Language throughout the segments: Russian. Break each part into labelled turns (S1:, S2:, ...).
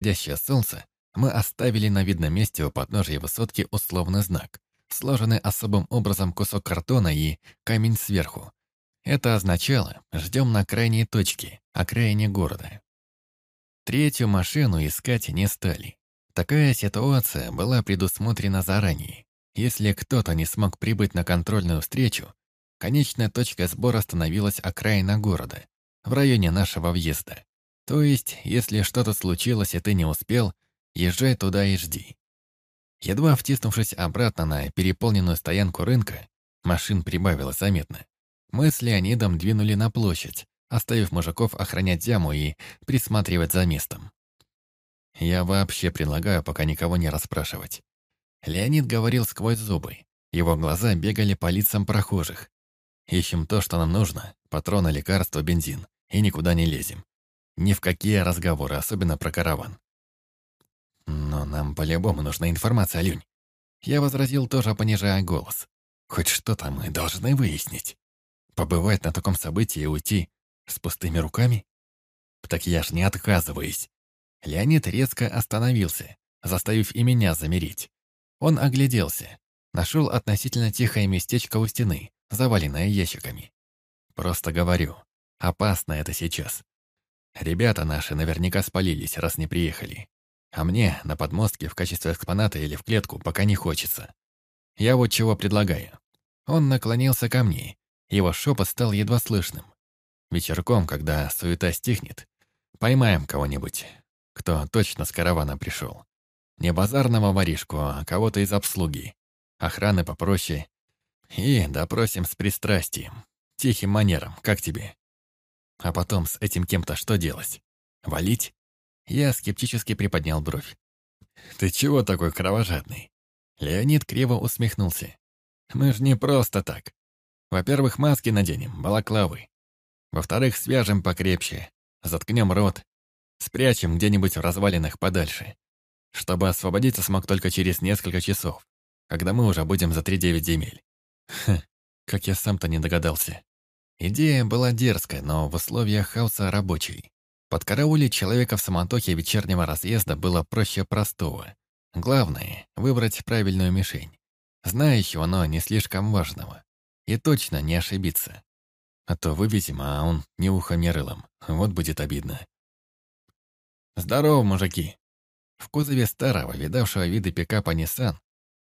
S1: заходящее солнце, мы оставили на видном месте у подножия высотки условный знак, сложенный особым образом кусок картона и камень сверху. Это означало «ждем на крайней точке, окраине города». Третью машину искать не стали. Такая ситуация была предусмотрена заранее. Если кто-то не смог прибыть на контрольную встречу, конечная точка сбора становилась окраина города, в районе нашего въезда. То есть, если что-то случилось и ты не успел, езжай туда и жди. Едва втиснувшись обратно на переполненную стоянку рынка, машин прибавилось заметно. Мы с Леонидом двинули на площадь, оставив мужиков охранять яму и присматривать за местом. Я вообще предлагаю пока никого не расспрашивать. Леонид говорил сквозь зубы. Его глаза бегали по лицам прохожих. Ищем то, что нам нужно, патроны, лекарства, бензин, и никуда не лезем. Ни в какие разговоры, особенно про караван. Но нам по-любому нужна информация, Люнь. Я возразил, тоже понижая голос. Хоть что-то мы должны выяснить. Побывать на таком событии и уйти с пустыми руками? Так я ж не отказываюсь. Леонид резко остановился, заставив и меня замереть. Он огляделся, нашел относительно тихое местечко у стены, заваленное ящиками. Просто говорю, опасно это сейчас. Ребята наши наверняка спалились, раз не приехали. А мне на подмостке в качестве экспоната или в клетку пока не хочется. Я вот чего предлагаю. Он наклонился ко мне. Его шепот стал едва слышным. Вечерком, когда суета стихнет, поймаем кого-нибудь, кто точно с каравана пришел. Не базарного воришку, а кого-то из обслуги. Охраны попроще. И допросим с пристрастием. Тихим манером, как тебе? А потом с этим кем-то что делать? Валить? Я скептически приподнял бровь. «Ты чего такой кровожадный?» Леонид криво усмехнулся. «Мы ж не просто так. Во-первых, маски наденем, балаклавы. Во-вторых, свяжем покрепче, заткнем рот, спрячем где-нибудь в развалинах подальше, чтобы освободиться смог только через несколько часов, когда мы уже будем за три-девять земель. Хм, как я сам-то не догадался. Идея была дерзкая, но в условиях хаоса рабочей. Подкараулить человека в самотоке вечернего разъезда было проще простого. Главное — выбрать правильную мишень. Знающего, но не слишком важного. И точно не ошибиться. А то вывезем, а он ни ухом, ни рылом. Вот будет обидно. «Здорово, мужики!» В кузове старого, видавшего виды пикапа Nissan,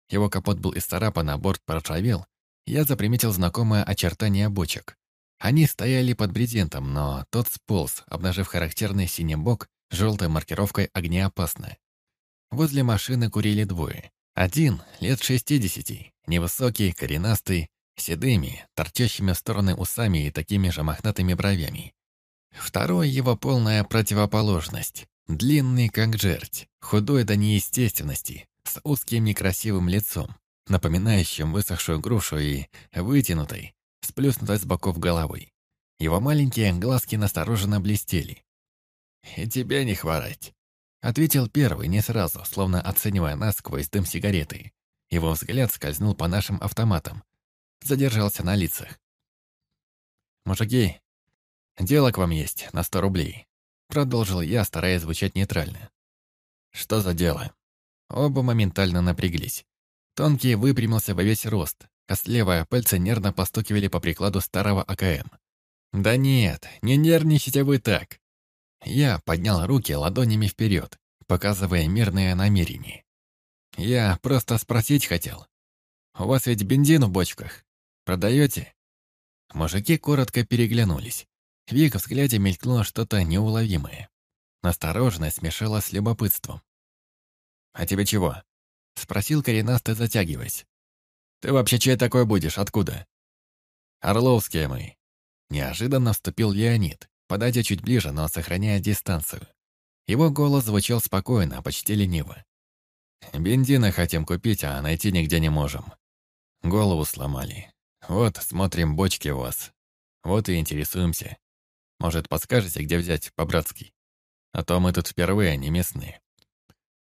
S1: его капот был исцарапан, а борт поржавел, я заприметил знакомое очертание бочек. Они стояли под брезентом, но тот сполз, обнажив характерный синий бок с желтой маркировкой «Огнеопасно». Возле машины курили двое. Один, лет шестидесяти, невысокий, коренастый, седыми, торчащими в стороны усами и такими же мохнатыми бровями. Второй его полная противоположность. Длинный, как жерть, худой до неестественности, с узким некрасивым лицом, напоминающим высохшую грушу и вытянутой, сплюснутой с боков головой. Его маленькие глазки настороженно блестели. «И тебе не хворать», — ответил первый не сразу, словно оценивая нас сквозь дым сигареты. Его взгляд скользнул по нашим автоматам. Задержался на лицах. «Мужики, дело к вам есть на сто рублей», — продолжил я, стараясь звучать нейтрально. «Что за дело?» Оба моментально напряглись. Тонкий выпрямился во весь рост, Костлевые пальцы нервно постукивали по прикладу старого АКМ. «Да нет, не нервничайте вы так!» Я поднял руки ладонями вперед, показывая мирное намерение. «Я просто спросить хотел. У вас ведь бензин в бочках. Продаете?» Мужики коротко переглянулись. В их взгляде мелькнуло что-то неуловимое. Настороженность смешалась с любопытством. «А тебе чего?» — спросил коренастый, затягиваясь. Ты вообще чей такой будешь? Откуда?» «Орловские мы». Неожиданно вступил Леонид, подойдя чуть ближе, но сохраняя дистанцию. Его голос звучал спокойно, почти лениво. «Бензина хотим купить, а найти нигде не можем. Голову сломали. Вот, смотрим бочки у вас. Вот и интересуемся. Может, подскажете, где взять по-братски? А то мы тут впервые, не местные».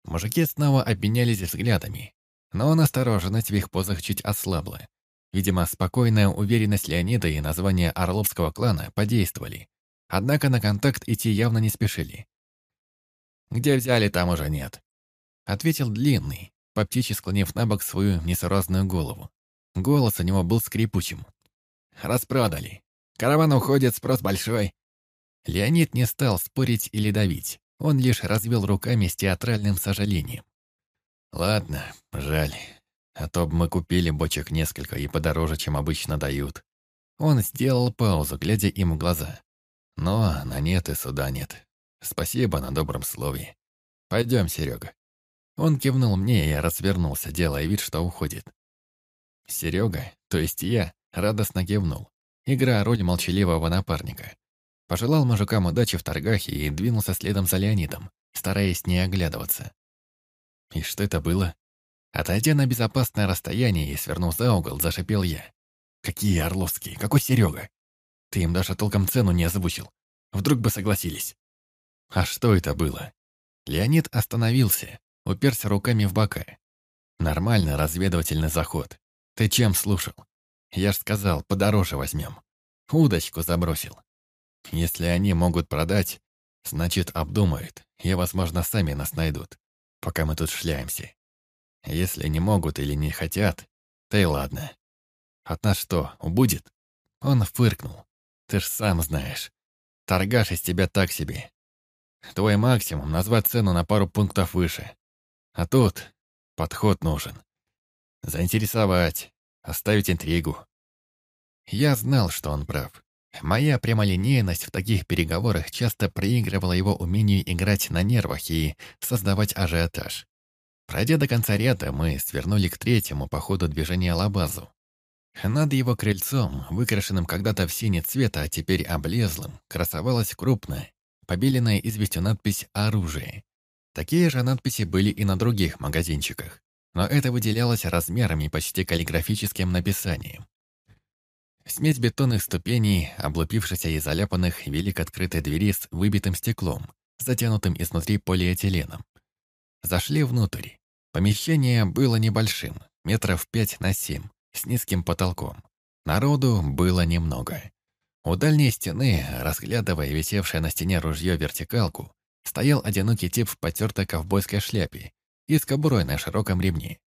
S1: Мужики снова обменялись взглядами, но настороженность в их позах чуть ослабла. Видимо, спокойная уверенность Леонида и название Орловского клана подействовали. Однако на контакт идти явно не спешили. Где взяли, там уже нет. Ответил длинный, по птичьи склонив на бок свою несуразную голову. Голос у него был скрипучим. «Распродали. Караван уходит, спрос большой». Леонид не стал спорить или давить. Он лишь развел руками с театральным сожалением. «Ладно, жаль. А то бы мы купили бочек несколько и подороже, чем обычно дают». Он сделал паузу, глядя им в глаза. «Но на нет и суда нет. Спасибо на добром слове. Пойдем, Серега». Он кивнул мне, и я развернулся, делая вид, что уходит. Серега, то есть я, радостно кивнул, играя роль молчаливого напарника. Пожелал мужикам удачи в торгах и двинулся следом за Леонидом, стараясь не оглядываться. И что это было? Отойдя на безопасное расстояние и свернув за угол, зашипел я. «Какие Орловские? Какой Серега? Ты им даже толком цену не озвучил. Вдруг бы согласились». «А что это было?» Леонид остановился, уперся руками в бока. Нормальный разведывательный заход. Ты чем слушал? Я ж сказал, подороже возьмем. Удочку забросил. Если они могут продать, значит, обдумают, и, возможно, сами нас найдут, пока мы тут шляемся. Если не могут или не хотят, то и ладно. От нас что, убудет? Он фыркнул. Ты ж сам знаешь. Торгаш из тебя так себе. Твой максимум — назвать цену на пару пунктов выше. А тут подход нужен. Заинтересовать, оставить интригу. Я знал, что он прав. Моя прямолинейность в таких переговорах часто проигрывала его умению играть на нервах и создавать ажиотаж. Пройдя до конца ряда, мы свернули к третьему по ходу движения лабазу. Над его крыльцом, выкрашенным когда-то в синий цвет, а теперь облезлым, красовалась крупная, побеленная известью надпись «Оружие». Такие же надписи были и на других магазинчиках, но это выделялось размерами и почти каллиграфическим написанием. Смесь бетонных ступеней, облупившихся и заляпанных, вели к открытой двери с выбитым стеклом, затянутым изнутри полиэтиленом. Зашли внутрь. Помещение было небольшим, метров пять на семь, с низким потолком. Народу было немного. У дальней стены, разглядывая висевшее на стене ружье-вертикалку, стоял одинокий тип в потертой ковбойской шляпе и с кобурой на широком ремне.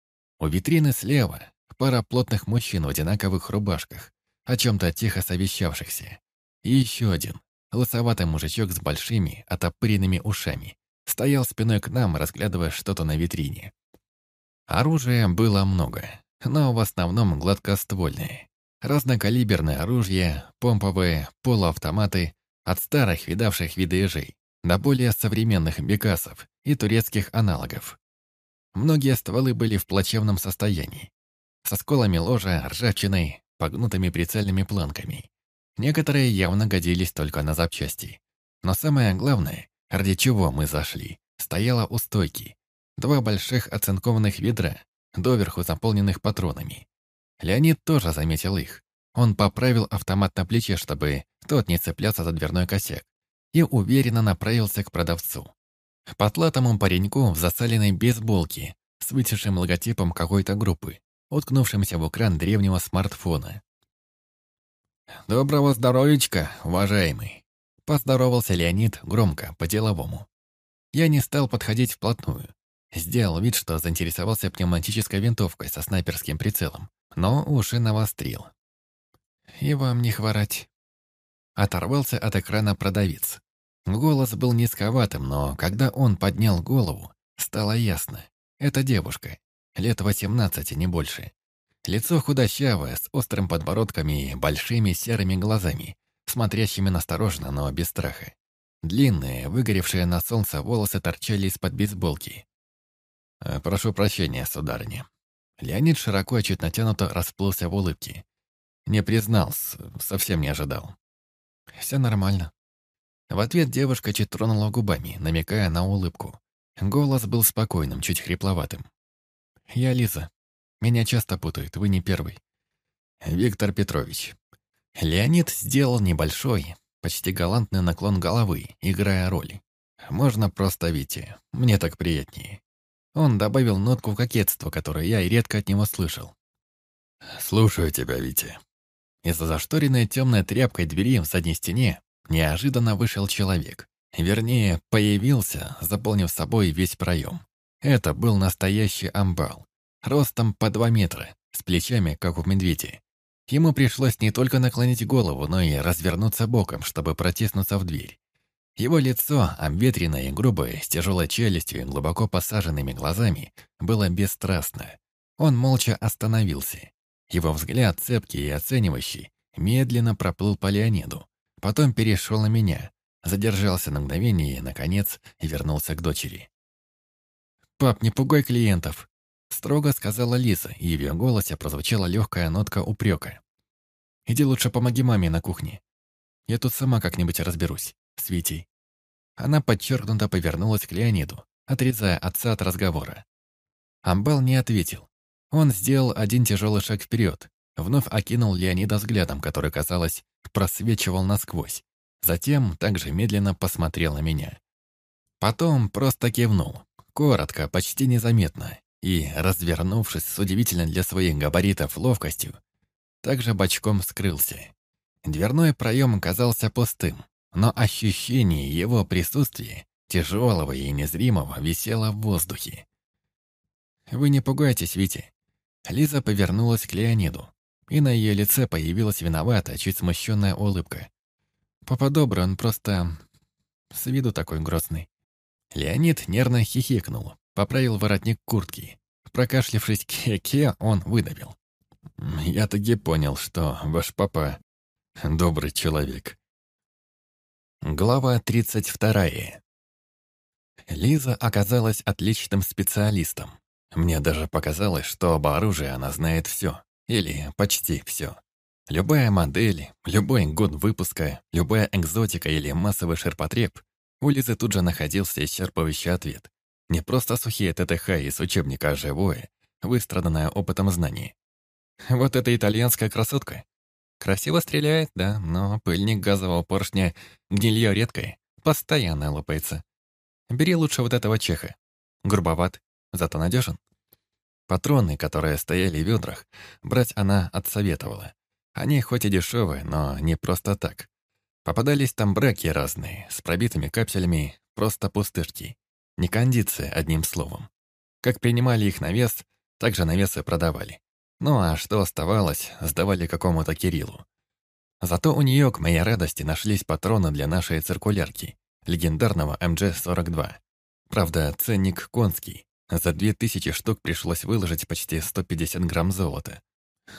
S1: У витрины слева пара плотных мужчин в одинаковых рубашках, о чем-то тихо совещавшихся. И еще один, лысоватый мужичок с большими, отопыренными ушами, стоял спиной к нам, разглядывая что-то на витрине. Оружия было много, но в основном гладкоствольное. Разнокалиберное оружие, помповые, полуавтоматы, от старых видавших виды ежей до более современных бекасов и турецких аналогов. Многие стволы были в плачевном состоянии. Со сколами ложа, ржавчиной, погнутыми прицельными планками. Некоторые явно годились только на запчасти. Но самое главное, ради чего мы зашли, стояло у стойки. Два больших оцинкованных ведра, доверху заполненных патронами. Леонид тоже заметил их. Он поправил автомат на плече, чтобы тот не цеплялся за дверной косяк, и уверенно направился к продавцу. Потлатому пареньку в засаленной бейсболке с вытешим логотипом какой-то группы, уткнувшимся в экран древнего смартфона. «Доброго здоровичка, уважаемый!» Поздоровался Леонид громко, по-деловому. Я не стал подходить вплотную. Сделал вид, что заинтересовался пневматической винтовкой со снайперским прицелом, но уши навострил. «И вам не хворать». Оторвался от экрана продавец. Голос был низковатым, но когда он поднял голову, стало ясно. Это девушка, лет 18, не больше. Лицо худощавое, с острым подбородком и большими серыми глазами, смотрящими настороженно, но без страха. Длинные, выгоревшие на солнце волосы торчали из-под бейсболки. «Э, «Прошу прощения, сударыня». Леонид широко и чуть натянуто расплылся в улыбке. Не признался, совсем не ожидал. «Все нормально». В ответ девушка чуть тронула губами, намекая на улыбку. Голос был спокойным, чуть хрипловатым. «Я Лиза. Меня часто путают, вы не первый». «Виктор Петрович». Леонид сделал небольшой, почти галантный наклон головы, играя роль. «Можно просто Витя. Мне так приятнее». Он добавил нотку кокетства, которую я и редко от него слышал. «Слушаю тебя, Витя». Из-за зашторенной темной тряпкой двери в задней стене неожиданно вышел человек. Вернее, появился, заполнив собой весь проем. Это был настоящий амбал. Ростом по два метра, с плечами, как у медведя. Ему пришлось не только наклонить голову, но и развернуться боком, чтобы протиснуться в дверь. Его лицо, обветренное и грубое, с тяжелой челюстью и глубоко посаженными глазами, было бесстрастно. Он молча остановился. Его взгляд, цепкий и оценивающий, медленно проплыл по Леониду, потом перешел на меня, задержался на мгновение и, наконец, вернулся к дочери. «Пап, не пугай клиентов!» Строго сказала Лиза, и в ее голосе прозвучала легкая нотка упрека. «Иди лучше помоги маме на кухне. Я тут сама как-нибудь разберусь, с Витей». Она подчеркнуто повернулась к Леониду, отрезая отца от разговора. Амбал не ответил. Он сделал один тяжелый шаг вперед, вновь окинул Леонида взглядом, который, казалось, просвечивал насквозь. Затем также медленно посмотрел на меня. Потом просто кивнул, коротко, почти незаметно, и, развернувшись с удивительно для своих габаритов ловкостью, также бочком скрылся. Дверной проем казался пустым, но ощущение его присутствия, тяжелого и незримого, висело в воздухе. «Вы не пугайтесь, Витя». Лиза повернулась к Леониду, и на ее лице появилась виноватая, чуть смущенная улыбка. «Папа добрый, он просто... с виду такой грозный». Леонид нервно хихикнул, поправил воротник куртки. Прокашлившись ке-ке, он выдавил. «Я таки понял, что ваш папа добрый человек». Глава 32. Лиза оказалась отличным специалистом. Мне даже показалось, что об оружии она знает все, или почти все. Любая модель, любой год выпуска, любая экзотика или массовый ширпотреб, у Лизы тут же находился исчерпывающий ответ. Не просто сухие ТТХ из учебника, а живое, выстраданное опытом знаний. Вот эта итальянская красотка. Красиво стреляет, да, но пыльник газового поршня гнилье редкое, постоянно лопается. Бери лучше вот этого чеха. Грубоват, зато надежен. Патроны, которые стояли в ведрах, брать она отсоветовала. Они хоть и дешевые, но не просто так. Попадались там браки разные, с пробитыми капсулями, просто пустышки. Не кондиция, одним словом. Как принимали их на вес, так же навесы продавали. Ну а что оставалось, сдавали какому-то Кириллу. Зато у нее, к моей радости, нашлись патроны для нашей циркулярки, легендарного МГ-42. Правда, ценник конский. За 2000 штук пришлось выложить почти 150 грамм золота.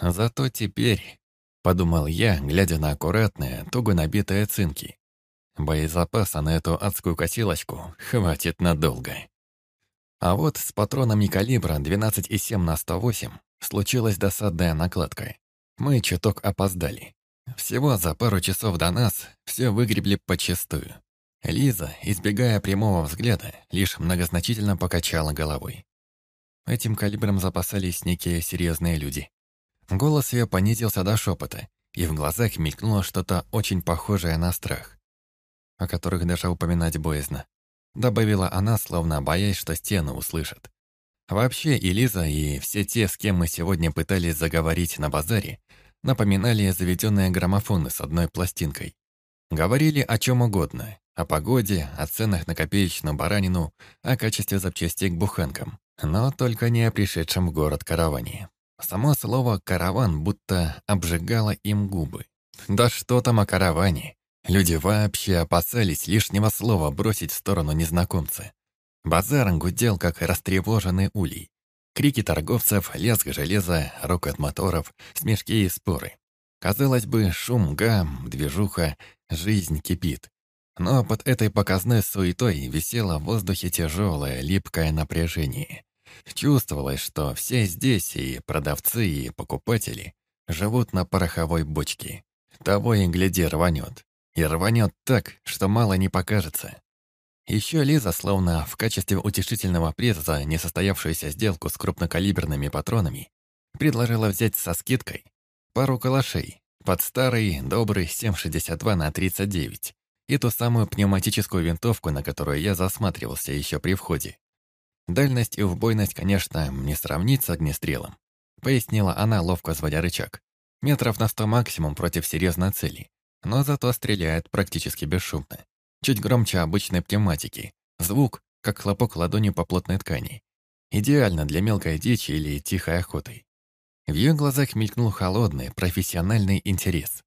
S1: Зато теперь, подумал я, глядя на аккуратные, туго набитые цинки, Боезапаса на эту адскую косилочку хватит надолго. А вот с патронами калибра 12,7 на 108 случилась досадная накладка. Мы чуток опоздали. Всего за пару часов до нас все выгребли почистую. Лиза, избегая прямого взгляда, лишь многозначительно покачала головой. Этим калибром запасались некие серьезные люди. Голос ее понизился до шепота, и в глазах мелькнуло что-то очень похожее на страх о которых даже упоминать боязно. Добавила она, словно боясь, что стены услышат. Вообще, и Лиза, и все те, с кем мы сегодня пытались заговорить на базаре, напоминали заведенные граммофоны с одной пластинкой. Говорили о чем угодно. О погоде, о ценах на копеечную баранину, о качестве запчастей к буханкам. Но только не о пришедшем в город караване. Само слово «караван» будто обжигало им губы. Да что там о караване? Люди вообще опасались лишнего слова бросить в сторону незнакомца. Базар гудел, как растревоженный улей. Крики торговцев, лязг железа, рокот моторов, смешки и споры. Казалось бы, шум, гам, движуха, жизнь кипит. Но под этой показной суетой висело в воздухе тяжелое, липкое напряжение. Чувствовалось, что все здесь, и продавцы, и покупатели, живут на пороховой бочке. Того и гляди рванет. И рванет так, что мало не покажется. Еще Лиза, словно в качестве утешительного приза за несостоявшуюся сделку с крупнокалиберными патронами, предложила взять со скидкой пару калашей под старый добрый 7,62 на 39 и ту самую пневматическую винтовку, на которую я засматривался еще при входе. Дальность и убойность, конечно, не сравнить с огнестрелом, пояснила она, ловко сводя рычаг. Метров на сто максимум против серьезной цели, но зато стреляет практически бесшумно. чуть громче обычной пневматики. Звук, как хлопок ладонью по плотной ткани. Идеально для мелкой дичи или тихой охоты. В ее глазах мелькнул холодный, профессиональный интерес.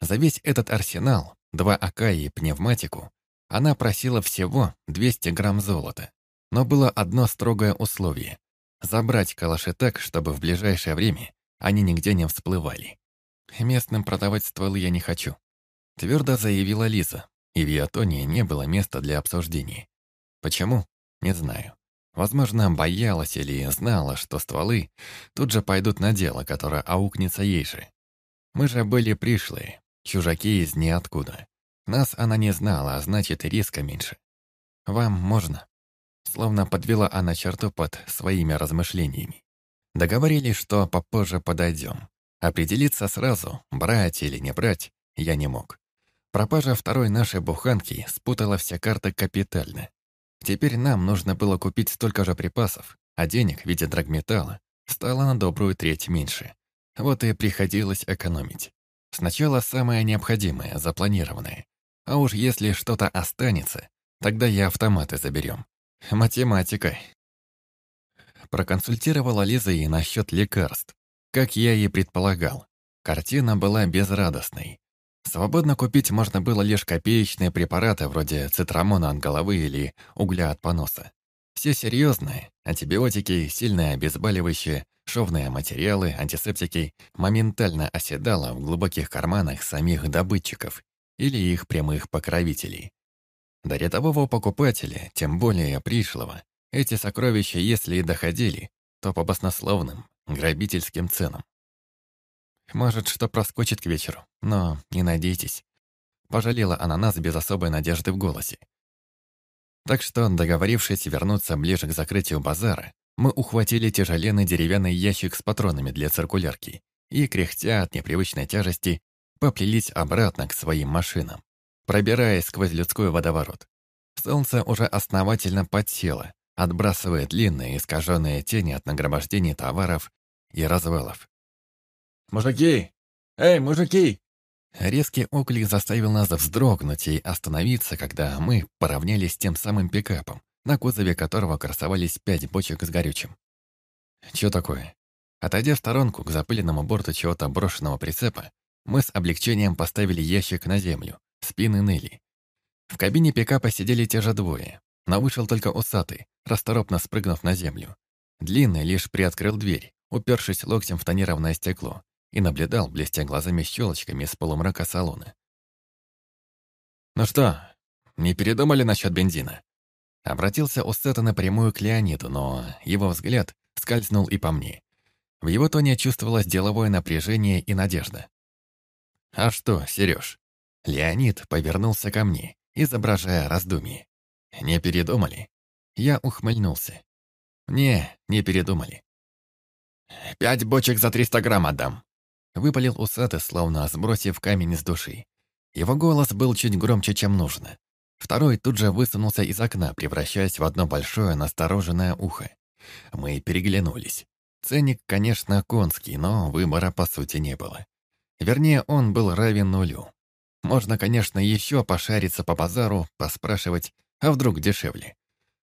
S1: За весь этот арсенал, два АК и пневматику, она просила всего 200 грамм золота. Но было одно строгое условие – забрать калаши так, чтобы в ближайшее время они нигде не всплывали. «Местным продавать стволы я не хочу», – твердо заявила Лиза, и в тоне не было места для обсуждений. Почему? Не знаю. Возможно, боялась или знала, что стволы тут же пойдут на дело, которое аукнется ей же. Мы же были пришлые, чужаки из ниоткуда. Нас она не знала, а значит, и риска меньше. «Вам можно?» Словно подвела она черту под своими размышлениями. Договорились, что попозже подойдем. Определиться сразу, брать или не брать, я не мог. Пропажа второй нашей буханки спутала все карты капитально. Теперь нам нужно было купить столько же припасов, а денег в виде драгметалла стало на добрую треть меньше. Вот и приходилось экономить. Сначала самое необходимое, запланированное. А уж если что-то останется, тогда и автоматы заберем. Математика. Проконсультировала Лиза и насчет лекарств. Как я и предполагал, картина была безрадостной. Свободно купить можно было лишь копеечные препараты вроде цитрамона от головы или угля от поноса. Все серьезные – антибиотики, сильные обезболивающие, шовные материалы, антисептики – моментально оседало в глубоких карманах самих добытчиков или их прямых покровителей. До рядового покупателя, тем более пришлого, эти сокровища, если и доходили, то по баснословным, грабительским ценам. Может, что проскочит к вечеру, но не надейтесь. Пожалела она нас без особой надежды в голосе. Так что, договорившись вернуться ближе к закрытию базара, мы ухватили тяжеленный деревянный ящик с патронами для циркулярки и, кряхтя от непривычной тяжести, поплелись обратно к своим машинам, пробираясь сквозь людской водоворот. Солнце уже основательно подсело, отбрасывая длинные искаженные тени от нагромождений товаров и развалов.
S2: «Мужики! Эй, мужики!»
S1: Резкий оклик заставил нас вздрогнуть и остановиться, когда мы поравнялись с тем самым пикапом, на кузове которого красовались пять бочек с горючим. Чё такое? Отойдя в сторонку к запыленному борту чего-то брошенного прицепа, мы с облегчением поставили ящик на землю, спины ныли. В кабине пикапа сидели те же двое, но вышел только усатый, расторопно спрыгнув на землю. Длинный лишь приоткрыл дверь, упершись локтем в тонированное стекло, и наблюдал, блестя глазами щелочками из полумрака салона. «Ну что, не передумали насчет бензина?» Обратился Уссета напрямую к Леониду, но его взгляд скользнул и по мне. В его тоне чувствовалось деловое напряжение и надежда. «А что, Сереж?» Леонид повернулся ко мне, изображая раздумье. «Не передумали?» Я ухмыльнулся. «Не, не передумали». «Пять бочек за триста грамм отдам», Выпалил усатый, словно сбросив камень с души. Его голос был чуть громче, чем нужно. Второй тут же высунулся из окна, превращаясь в одно большое настороженное ухо. Мы переглянулись. Ценник, конечно, конский, но выбора по сути не было. Вернее, он был равен нулю. Можно, конечно, еще пошариться по базару, поспрашивать, а вдруг дешевле.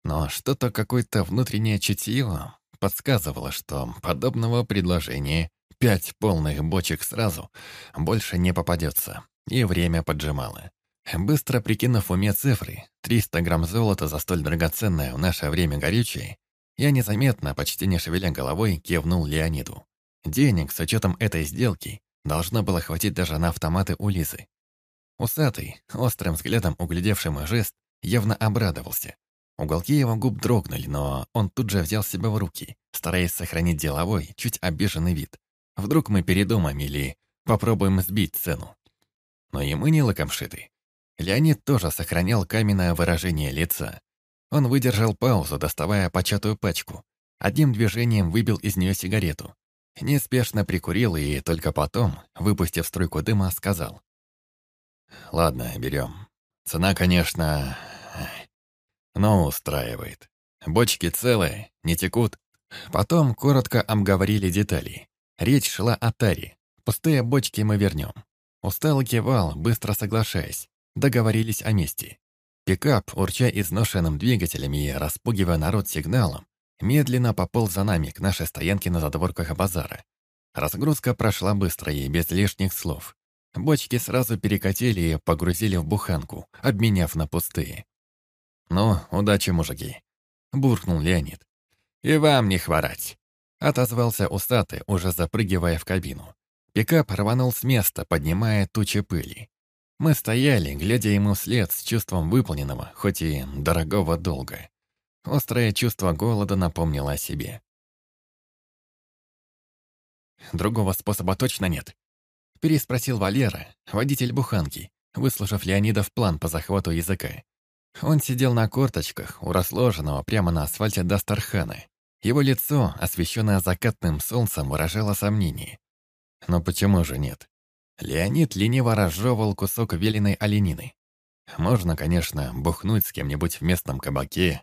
S1: Но что-то какое-то внутреннее чутье подсказывало, что подобного предложения Пять полных бочек сразу больше не попадется, и время поджимало. Быстро прикинув в уме цифры, 300 грамм золота за столь драгоценное в наше время горючее, я незаметно, почти не шевеля головой, кивнул Леониду. Денег с учетом этой сделки должно было хватить даже на автоматы у Лизы. Усатый, острым взглядом углядевший жест, явно обрадовался. Уголки его губ дрогнули, но он тут же взял себя в руки, стараясь сохранить деловой, чуть обиженный вид. Вдруг мы передумаем или попробуем сбить цену. Но и мы не лакомшиты. Леонид тоже сохранял каменное выражение лица. Он выдержал паузу, доставая початую пачку. Одним движением выбил из нее сигарету. Неспешно прикурил и только потом, выпустив струйку дыма, сказал. «Ладно, берем. Цена, конечно, но устраивает. Бочки целые, не текут». Потом коротко обговорили детали. Речь шла о таре. Пустые бочки мы вернем. Устал кивал, быстро соглашаясь. Договорились о месте. Пикап, урча изношенным двигателями и распугивая народ сигналом, медленно пополз за нами к нашей стоянке на задворках базара. Разгрузка прошла быстро и без лишних слов. Бочки сразу перекатили и погрузили в буханку, обменяв на пустые. «Ну, удачи, мужики!» — буркнул Леонид. «И вам не хворать!» — отозвался усатый, уже запрыгивая в кабину. Пикап рванул с места, поднимая тучи пыли. Мы стояли, глядя ему вслед с чувством выполненного, хоть и дорогого долга. Острое чувство голода напомнило о себе. «Другого способа точно нет?» Переспросил Валера, водитель буханки, выслушав Леонидов план по захвату языка. Он сидел на корточках у расложенного прямо на асфальте Дастархана. Его лицо, освещенное закатным солнцем, выражало сомнение. Но почему же нет? Леонид лениво разжевывал кусок веленой оленины. Можно, конечно, бухнуть с кем-нибудь в местном кабаке,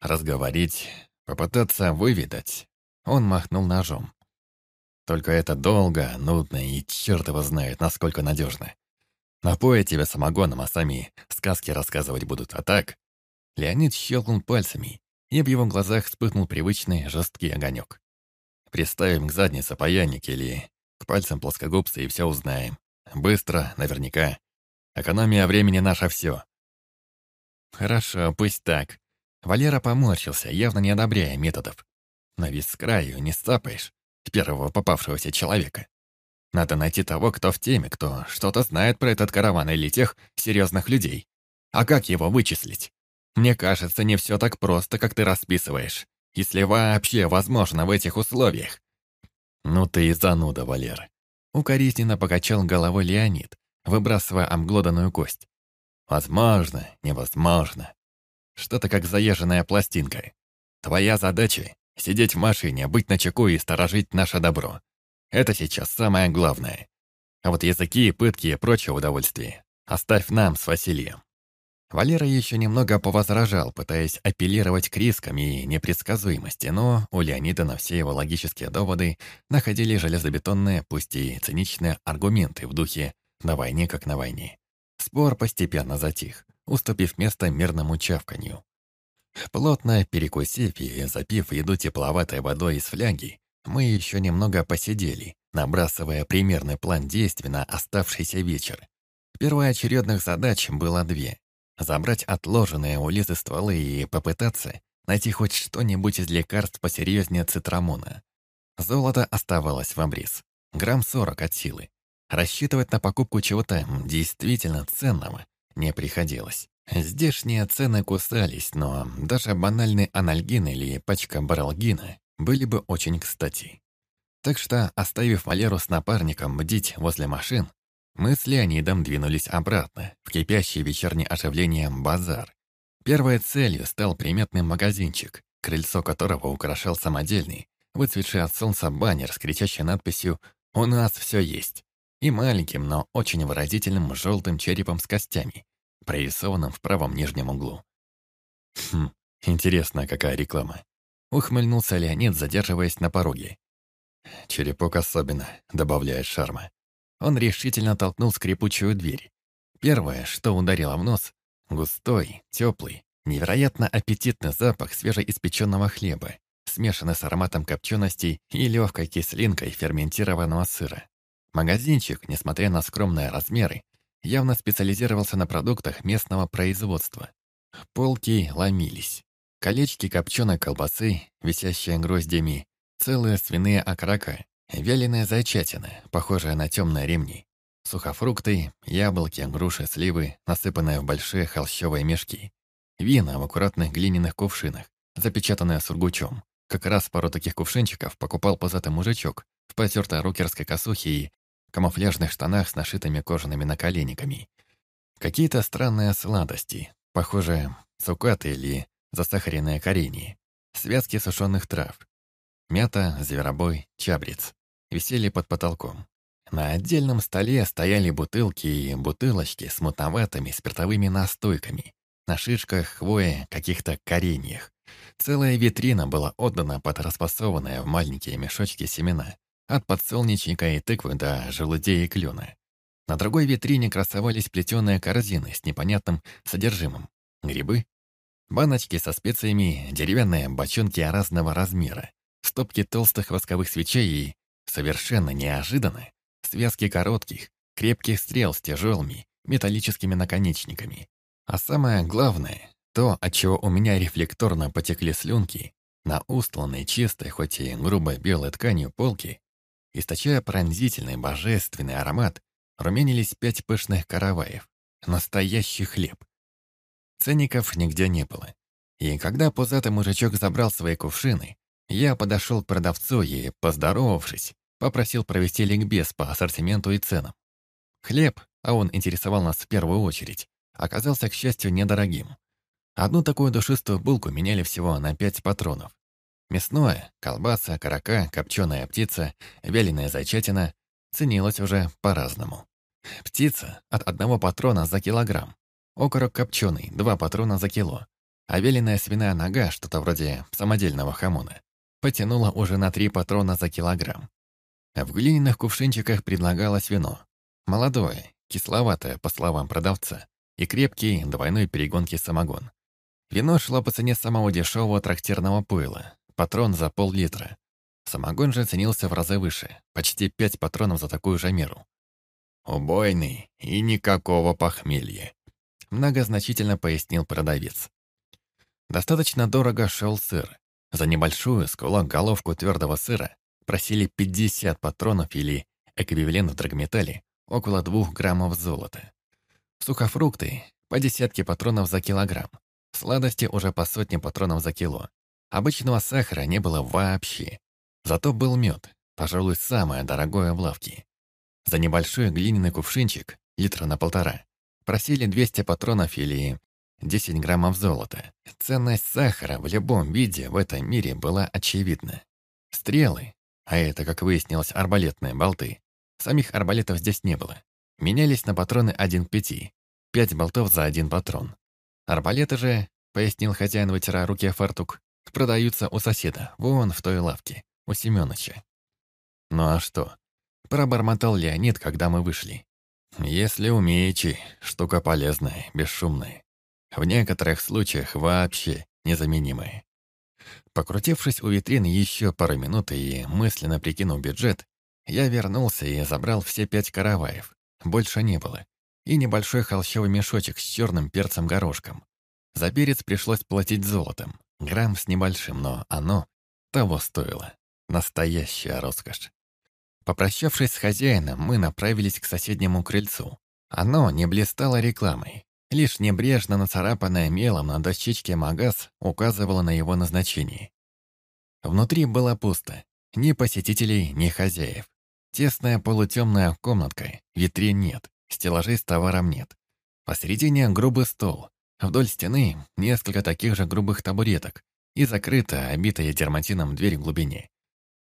S1: разговорить, попытаться выведать. Он махнул ножом. Только это долго, нудно и черт его знает, насколько надежно. Напоят тебя самогоном, а сами сказки рассказывать будут. А так... Леонид щелкнул пальцами, и в его глазах вспыхнул привычный жесткий огонек. Приставим к заднице паяльник или к пальцам плоскогубца и все узнаем. Быстро, наверняка. Экономия времени наша все. Хорошо, пусть так. Валера поморщился, явно не одобряя методов. Навис с краю, не стапаешь первого попавшегося человека. Надо найти того, кто в теме, кто что-то знает про этот караван или тех серьезных людей. А как его вычислить? Мне кажется, не все так просто, как ты расписываешь. Если вообще возможно в этих условиях. «Ну ты и зануда, Валер!» Укоризненно покачал головой Леонид, выбрасывая обглоданную кость. «Возможно, невозможно. Что-то как заезженная пластинка. Твоя задача — сидеть в машине, быть начеку и сторожить наше добро. Это сейчас самое главное. А вот языки, пытки и прочее удовольствие оставь нам с Василием». Валера еще немного повозражал, пытаясь апеллировать к рискам и непредсказуемости, но у Леонида на все его логические доводы находили железобетонные, пусть и циничные аргументы в духе «на войне как на войне». Спор постепенно затих, уступив место мирному чавканью. Плотно перекусив и запив еду тепловатой водой из фляги, мы еще немного посидели, набрасывая примерный план действий на оставшийся вечер. Первоочередных задач было две забрать отложенные у Лизы стволы и попытаться найти хоть что-нибудь из лекарств посерьезнее цитрамона. Золото оставалось в обрез. Грамм сорок от силы. Рассчитывать на покупку чего-то действительно ценного не приходилось. Здешние цены кусались, но даже банальный анальгин или пачка баралгина были бы очень кстати. Так что, оставив Валеру с напарником бдить возле машин, мы с Леонидом двинулись обратно, в кипящий вечерний оживлением базар. Первой целью стал приметный магазинчик, крыльцо которого украшал самодельный, выцветший от солнца баннер с кричащей надписью «У нас все есть» и маленьким, но очень выразительным желтым черепом с костями, прорисованным в правом нижнем углу. Хм, интересно, какая реклама. Ухмыльнулся Леонид, задерживаясь на пороге. Черепок особенно, добавляет шарма. Он решительно толкнул скрипучую дверь. Первое, что ударило в нос — густой, теплый, невероятно аппетитный запах свежеиспеченного хлеба, смешанный с ароматом копченостей и легкой кислинкой ферментированного сыра. Магазинчик, несмотря на скромные размеры, явно специализировался на продуктах местного производства. Полки ломились. Колечки копченой колбасы, висящие гроздями, целые свиные окорока, Вяленая зайчатина, похожая на темные ремни. Сухофрукты, яблоки, груши, сливы, насыпанные в большие холщовые мешки. Вина в аккуратных глиняных кувшинах, запечатанные сургучом. Как раз пару таких кувшинчиков покупал позатый мужичок в потертой рокерской косухе и камуфляжных штанах с нашитыми кожаными наколенниками. Какие-то странные сладости, похожие цукаты или засахаренное коренье, связки сушеных трав, Мята, зверобой, чабрец. Висели под потолком. На отдельном столе стояли бутылки и бутылочки с мутноватыми спиртовыми настойками. На шишках, хвое, каких-то кореньях. Целая витрина была отдана под распасованные в маленькие мешочки семена. От подсолнечника и тыквы до желудей и клена. На другой витрине красовались плетеные корзины с непонятным содержимым. грибы, баночки со специями, деревянные бочонки разного размера, стопки толстых восковых свечей и, совершенно неожиданно, связки коротких, крепких стрел с тяжелыми, металлическими наконечниками. А самое главное, то, от чего у меня рефлекторно потекли слюнки, на устланной чистой, хоть и грубой белой тканью полки, источая пронзительный божественный аромат, румянились пять пышных караваев. Настоящий хлеб. Ценников нигде не было. И когда пузатый мужичок забрал свои кувшины, я подошел к продавцу и, поздоровавшись, попросил провести ликбез по ассортименту и ценам. Хлеб, а он интересовал нас в первую очередь, оказался, к счастью, недорогим. Одну такую душистую булку меняли всего на пять патронов. Мясное, колбаса, карака, копченая птица, вяленая зайчатина ценилось уже по-разному. Птица от одного патрона за килограмм. Окорок копченый, два патрона за кило. А вяленая свиная нога, что-то вроде самодельного хамона, потянула уже на три патрона за килограмм. В глиняных кувшинчиках предлагалось вино. Молодое, кисловатое, по словам продавца, и крепкий двойной перегонки самогон. Вино шло по цене самого дешевого трактирного пойла, патрон за пол-литра. Самогон же ценился в разы выше, почти пять патронов за такую же меру. «Убойный и никакого похмелья», — многозначительно пояснил продавец. Достаточно дорого шел сыр. За небольшую с головку твердого сыра просили 50 патронов или эквивалент в драгметалле около 2 граммов золота. Сухофрукты — по десятке патронов за килограмм. Сладости уже по сотне патронов за кило. Обычного сахара не было вообще. Зато был мед, пожалуй, самое дорогое в лавке. За небольшой глиняный кувшинчик, литра на полтора, просили 200 патронов или 10 граммов золота. Ценность сахара в любом виде в этом мире была очевидна. Стрелы, а это, как выяснилось, арбалетные болты, самих арбалетов здесь не было, менялись на патроны 1 к 5, 5 болтов за один патрон. Арбалеты же, пояснил хозяин, вытирая руки о фартук, продаются у соседа, вон в той лавке, у Семёныча. Ну а что? Пробормотал Леонид, когда мы вышли. Если умеете, штука полезная, бесшумная. В некоторых случаях вообще незаменимая. Покрутившись у витрины еще пару минут и мысленно прикинув бюджет, я вернулся и забрал все пять караваев. Больше не было. И небольшой холщовый мешочек с черным перцем-горошком. За перец пришлось платить золотом. Грамм с небольшим, но оно того стоило. Настоящая роскошь. Попрощавшись с хозяином, мы направились к соседнему крыльцу. Оно не блистало рекламой. Лишь небрежно нацарапанное мелом на дощечке магаз указывало на его назначение. Внутри было пусто. Ни посетителей, ни хозяев. Тесная полутемная комнатка, витрин нет, стеллажей с товаром нет. Посередине грубый стол. Вдоль стены несколько таких же грубых табуреток и закрытая, обитая дерматином дверь в глубине.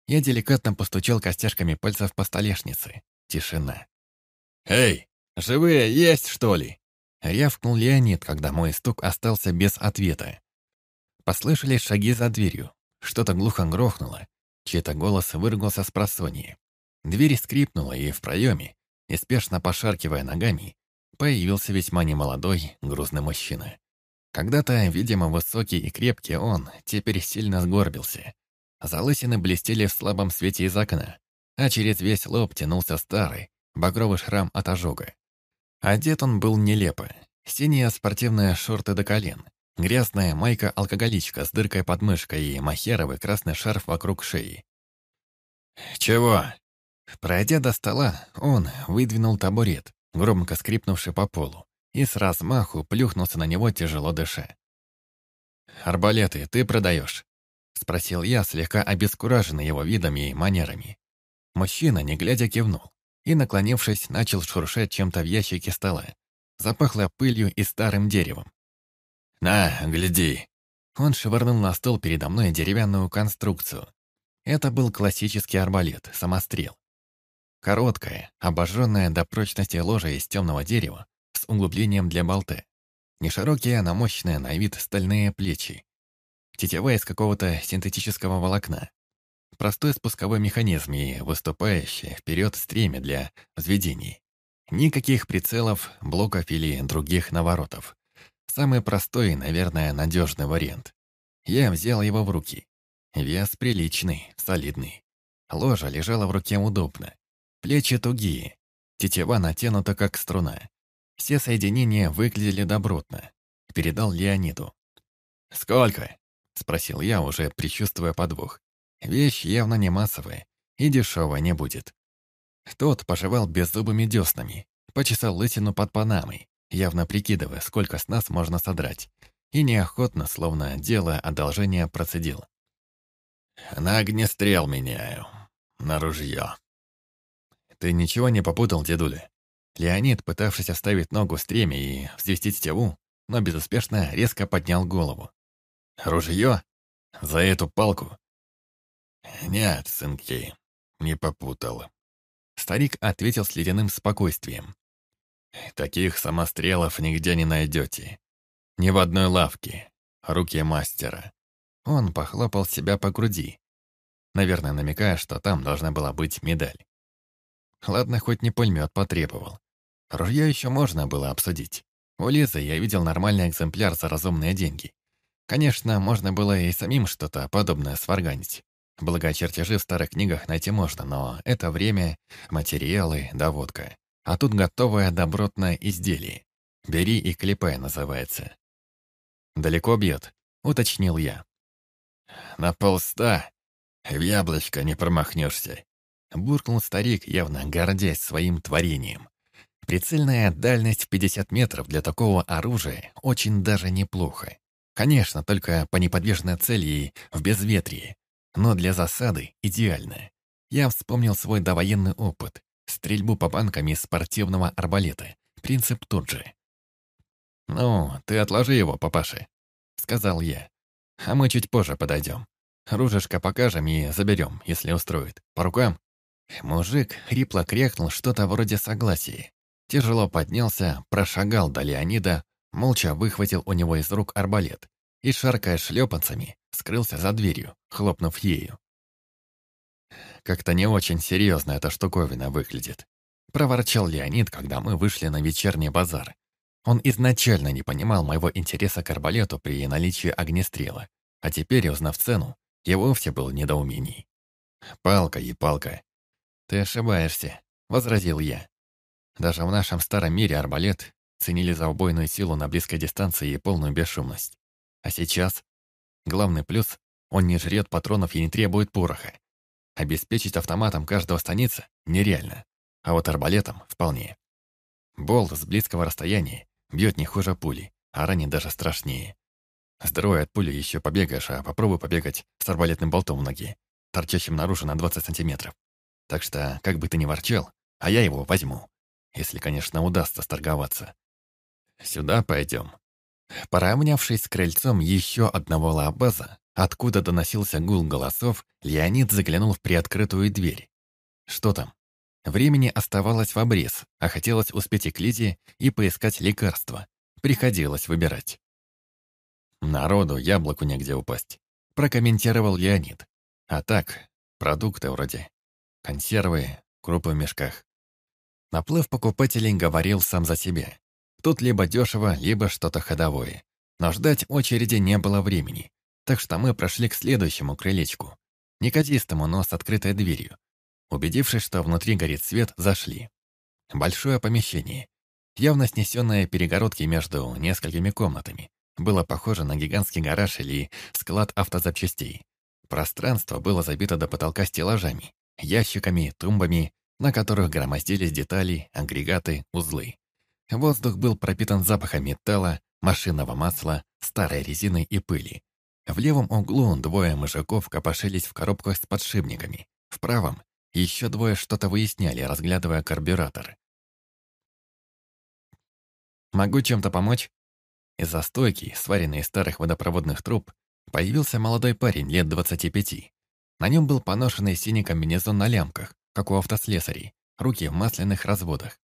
S1: Я деликатно постучал костяшками пальцев по столешнице. Тишина. «Эй, живые есть, что ли?» Рявкнул Леонид, когда мой стук остался без ответа. Послышались шаги за дверью. Что-то глухо грохнуло. Чей-то голос выругался с просонья. Дверь скрипнула, и в проеме, неспешно пошаркивая ногами, появился весьма немолодой, грузный мужчина. Когда-то, видимо, высокий и крепкий он, теперь сильно сгорбился. Залысины блестели в слабом свете из окна, а через весь лоб тянулся старый, багровый шрам от ожога. Одет он был нелепо. Синие спортивные шорты до колен, грязная майка-алкоголичка с дыркой под мышкой и махеровый красный шарф вокруг шеи. «Чего?» Пройдя до стола, он выдвинул табурет, громко скрипнувший по полу, и с размаху плюхнулся на него, тяжело дыша. «Арбалеты ты продаешь?» — спросил я, слегка обескураженный его видами и манерами. Мужчина, не глядя, кивнул и, наклонившись, начал шуршать чем-то в ящике стола. Запахло пылью и старым деревом. «На, гляди!» Он швырнул на стол передо мной деревянную конструкцию. Это был классический арбалет, самострел. Короткая, обожженная до прочности ложа из темного дерева с углублением для болта. Неширокие, но мощные на вид стальные плечи, Тетива из какого-то синтетического волокна. Простой спусковой механизм и выступающее вперед стремя для взведений. Никаких прицелов, блоков или других наворотов. Самый простой и, наверное, надежный вариант. Я взял его в руки. Вес приличный, солидный. Ложа лежала в руке удобно. Плечи тугие. Тетива натянута, как струна. Все соединения выглядели добротно. Передал Леониду. «Сколько?» — спросил я, уже предчувствуя подвох. Вещь явно не массовая и дешевая не будет. Тот пожевал беззубыми деснами, почесал лысину под панамой, явно прикидывая, сколько с нас можно содрать, и неохотно, словно делая одолжение, процедил. «На огнестрел меняю. На ружье». «Ты ничего не попутал, дедуля?» Леонид, пытавшись оставить ногу в стреме и взвести тетиву, но безуспешно резко поднял голову. «Ружье? За эту палку?» «Нет, сынки, не попутал». Старик ответил с ледяным спокойствием. «Таких самострелов нигде не найдете. Ни в одной лавке. Руки мастера». Он похлопал себя по груди, наверное, намекая, что там должна была быть медаль. Ладно, хоть не пулемет потребовал. Ружье еще можно было обсудить. У Лизы я видел нормальный экземпляр за разумные деньги. Конечно, можно было и самим что-то подобное сварганить. Благо, чертежи в старых книгах найти можно, но это время, материалы, доводка. А тут готовое добротное изделие. «Бери и клепай» называется. «Далеко бьет?» — уточнил я. «На полста. В яблочко не промахнешься», — буркнул старик, явно гордясь своим творением. Прицельная дальность в 50 метров для такого оружия очень даже неплохо. Конечно, только по неподвижной цели и в безветрии но для засады идеально. Я вспомнил свой довоенный опыт, стрельбу по банкам из спортивного арбалета. Принцип тот же. «Ну, ты отложи его, папаша», — сказал я. «А мы чуть позже подойдем. Ружешко покажем и заберем, если устроит. По рукам?» Мужик хрипло крякнул что-то вроде согласия. Тяжело поднялся, прошагал до Леонида, молча выхватил у него из рук арбалет и, шаркая шлепанцами, скрылся за дверью, хлопнув ею. «Как-то не очень серьезно эта штуковина выглядит», — проворчал Леонид, когда мы вышли на вечерний базар. Он изначально не понимал моего интереса к арбалету при наличии огнестрела, а теперь, узнав цену, и вовсе был недоумений. «Палка и палка». «Ты ошибаешься», — возразил я. Даже в нашем старом мире арбалет ценили за убойную силу на близкой дистанции и полную бесшумность. А сейчас Главный плюс — он не жрет патронов и не требует пороха. Обеспечить автоматом каждого станица нереально, а вот арбалетом — вполне. Болт с близкого расстояния бьет не хуже пули, а ранит даже страшнее. Здоровой от пули еще побегаешь, а попробуй побегать с арбалетным болтом в ноге, торчащим наружу на 20 сантиметров. Так что, как бы ты ни ворчал, а я его возьму, если, конечно, удастся сторговаться. Сюда пойдем. Поравнявшись с крыльцом еще одного лабаза, откуда доносился гул голосов, Леонид заглянул в приоткрытую дверь. Что там? Времени оставалось в обрез, а хотелось успеть и к Лизе и поискать лекарства. Приходилось выбирать. «Народу яблоку негде упасть», — прокомментировал Леонид. «А так, продукты вроде. Консервы, крупы в мешках». Наплыв покупателей говорил сам за себя. Тут либо дешево, либо что-то ходовое. Но ждать очереди не было времени, так что мы прошли к следующему крылечку. Неказистому, но с открытой дверью. Убедившись, что внутри горит свет, зашли. Большое помещение, явно снесенное перегородки между несколькими комнатами, было похоже на гигантский гараж или склад автозапчастей. Пространство было забито до потолка стеллажами, ящиками, тумбами, на которых громоздились детали, агрегаты, узлы. Воздух был пропитан запахом металла, машинного масла, старой резины и пыли. В левом углу двое мужиков копошились в коробках с подшипниками. В правом еще двое что-то выясняли, разглядывая карбюратор. «Могу чем-то помочь?» Из-за стойки, сваренной из старых водопроводных труб, появился молодой парень лет 25. На нем был поношенный синий комбинезон на лямках, как у автослесарей, руки в масляных разводах.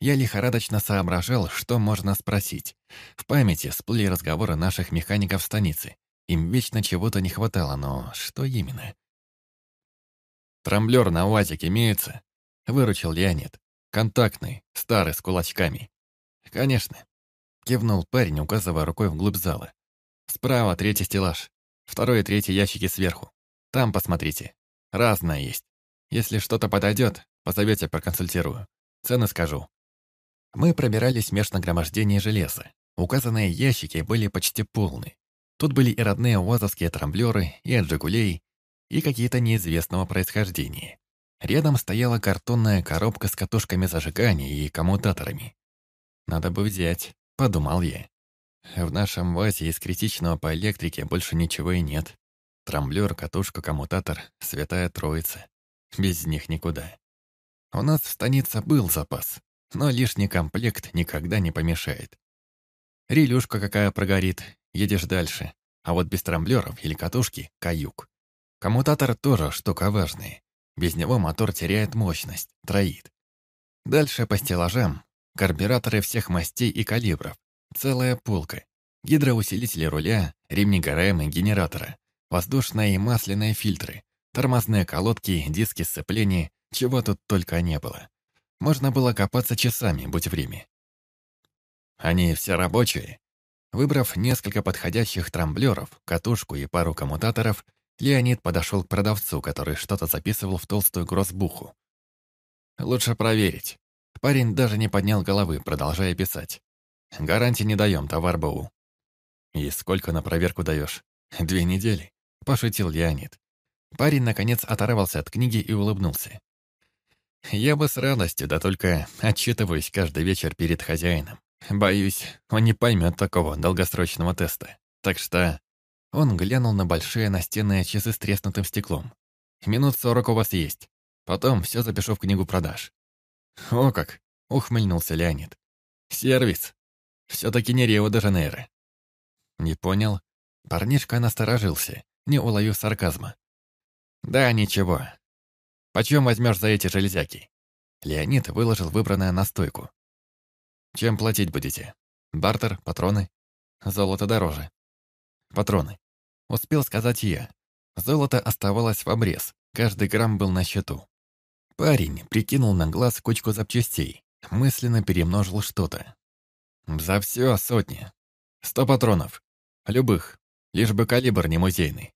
S1: Я лихорадочно соображал, что можно спросить. В памяти всплыли разговоры наших механиков станицы. Им вечно чего-то не хватало, но что именно? «Трамблер на УАЗик имеется?» — выручил Леонид. «Контактный, старый, с кулачками». «Конечно». Кивнул парень, указывая рукой вглубь зала. Справа третий стеллаж. Второй и третий ящики сверху. Там посмотрите. Разное есть. Если что-то подойдет, позовете, проконсультирую. Цены скажу. Мы пробирались меж нагромождений железа. Указанные ящики были почти полны. Тут были и родные уазовские трамблеры, и от «Жигулей», и какие-то неизвестного происхождения. Рядом стояла картонная коробка с катушками зажигания и коммутаторами. «Надо бы взять», — подумал я. В нашем ВАЗе из критичного по электрике больше ничего и нет. Трамблер, катушка, коммутатор, святая троица. Без них никуда. У нас в станице был запас, но лишний комплект никогда не помешает. Релюшка какая прогорит, едешь дальше. А вот без трамблеров или катушки — каюк. Коммутатор тоже штука важная. Без него мотор теряет мощность, троит. Дальше по стеллажам — карбюраторы всех мастей и калибров, целая полка, гидроусилители руля, ремни ГРМ и генератора, воздушные и масляные фильтры, тормозные колодки, диски сцепления, чего тут только не было. Можно было копаться часами, будь время. Они все рабочие. Выбрав несколько подходящих трамблеров, катушку и пару коммутаторов, Леонид подошел к продавцу, который что-то записывал в толстую гроссбуху. «Лучше проверить». Парень даже не поднял головы, продолжая писать. «Гарантии не даем, товар БУ». «И сколько на проверку даешь?» «Две недели», — пошутил Леонид. Парень, наконец, оторвался от книги и улыбнулся. Я бы с радостью, да только отчитываюсь каждый вечер перед хозяином. Боюсь, он не поймет такого долгосрочного теста. Так что... Он глянул на большие настенные часы с треснутым стеклом. «Минут сорок у вас есть. Потом все запишу в книгу продаж». «О как!» — ухмыльнулся Леонид. «Сервис. Все-таки не Рио-де-Жанейро». «Не понял». Парнишка насторожился, не уловив сарказма. «Да, ничего. Почем возьмешь за эти железяки?» Леонид выложил выбранное на стойку. «Чем платить будете? Бартер, патроны? Золото дороже». «Патроны». Успел сказать я. Золото оставалось в обрез, каждый грамм был на счету. Парень прикинул на глаз кучку запчастей, мысленно перемножил что-то. «За все сотни. Сто патронов. Любых. Лишь бы калибр не музейный.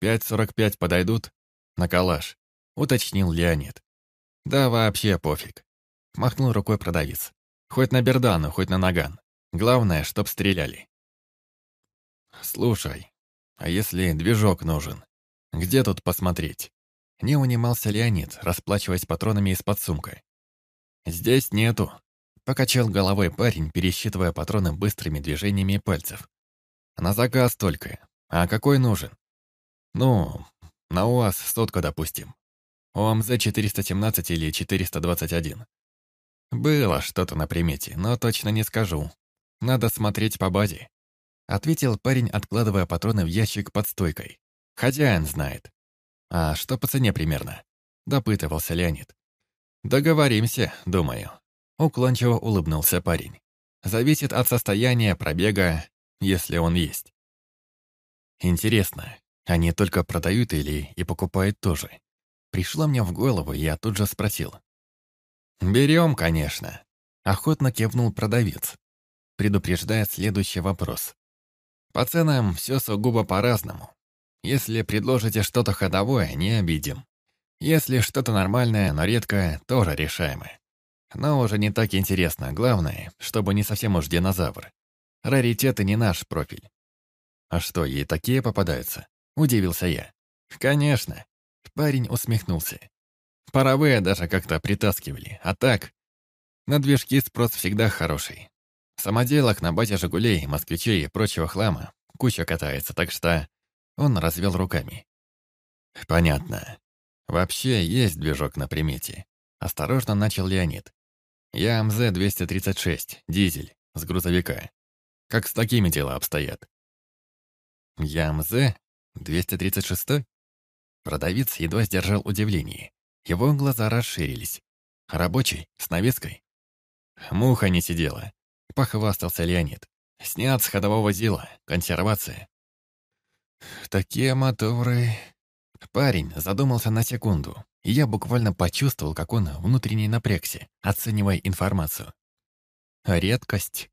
S1: «Пять сорок пять подойдут?» «На калаш», — уточнил Леонид. «Да вообще пофиг», — махнул рукой продавец. «Хоть на бердану, хоть на наган. Главное, чтоб стреляли». «Слушай, а если движок нужен? Где тут посмотреть?» Не унимался Леонид, расплачиваясь патронами из-под сумка. «Здесь нету», — покачал головой парень, пересчитывая патроны быстрыми движениями пальцев. «На заказ только. А какой нужен?» Ну, на УАЗ сотка, допустим. ОМЗ-417 или 421. Было что-то на примете, но точно не скажу. Надо смотреть по базе. Ответил парень, откладывая патроны в ящик под стойкой. Хозяин знает. А что по цене примерно? Допытывался Леонид. Договоримся, думаю. Уклончиво улыбнулся парень. Зависит от состояния пробега, если он есть. Интересно, они только продают или и покупают тоже. Пришло мне в голову, и я тут же спросил. «Берем, конечно», — охотно кивнул продавец, предупреждая следующий вопрос. «По ценам все сугубо по-разному. Если предложите что-то ходовое, не обидим. Если что-то нормальное, но редкое, тоже решаемое. Но уже не так интересно. Главное, чтобы не совсем уж динозавр. Раритеты не наш профиль. А что, и такие попадаются? Удивился я. «Конечно». Парень усмехнулся. Паровые даже как-то притаскивали, а так... На движки спрос всегда хороший. В самоделах на базе «Жигулей», «Москвичей» и прочего хлама куча катается, так что... Он развел руками. «Понятно. Вообще есть движок на примете». Осторожно начал Леонид. «Я МЗ-236, дизель, с грузовика. Как с такими дела обстоят?» «Я МЗ 236-й? Продавец едва сдержал удивление. Его глаза расширились. Рабочий, с навеской. Муха не сидела. Похвастался Леонид. Снят с ходового зила, консервация. Такие моторы... Парень задумался на секунду, я буквально почувствовал, как он внутренне напрягся, оценивая информацию. редкость.